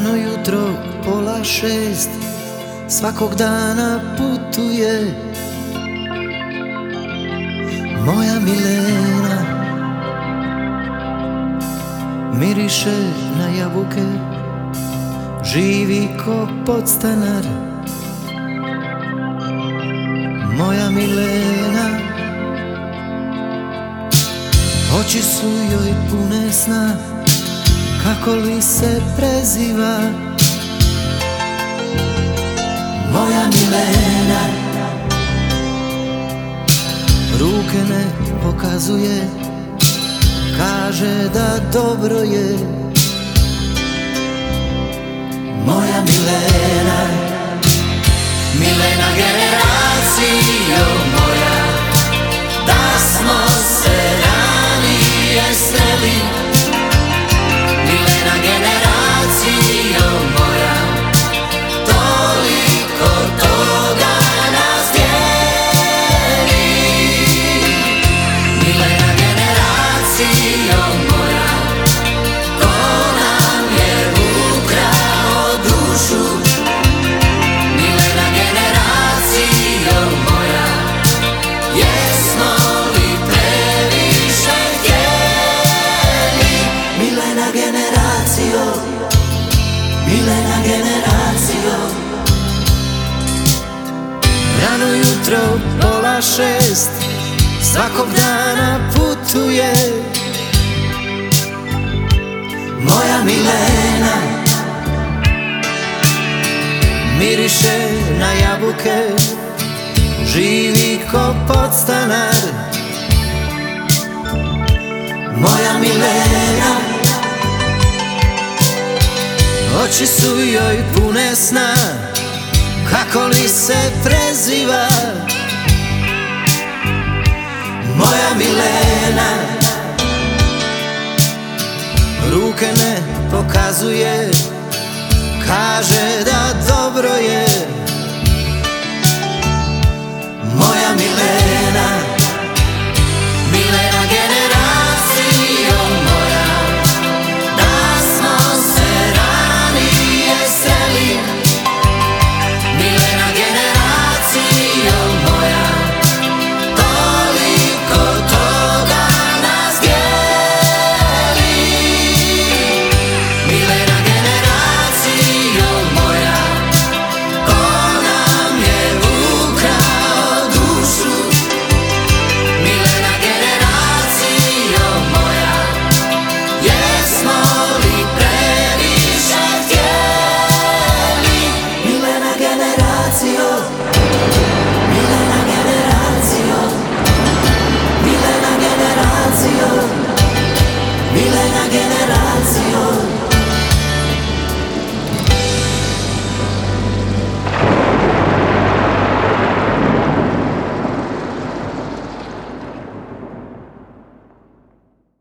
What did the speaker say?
Rano jutro, pola šest Svakog dana putuje. Moja Milena Miriše na jabuke Živi ko podstanar. Moja Milena Oči su joj pune sna Kako li se preziva? Moja Milena. Ruke ne pokazuje Kaže da dobro je jutro, pola šest Svakog dana putuje. Moja Milena Miriše na jabuke Živi ko podstanar. Moja Milena Oči su joj pune sna Kako li se preziva? Moja Milena Ruke ne pokazuje again.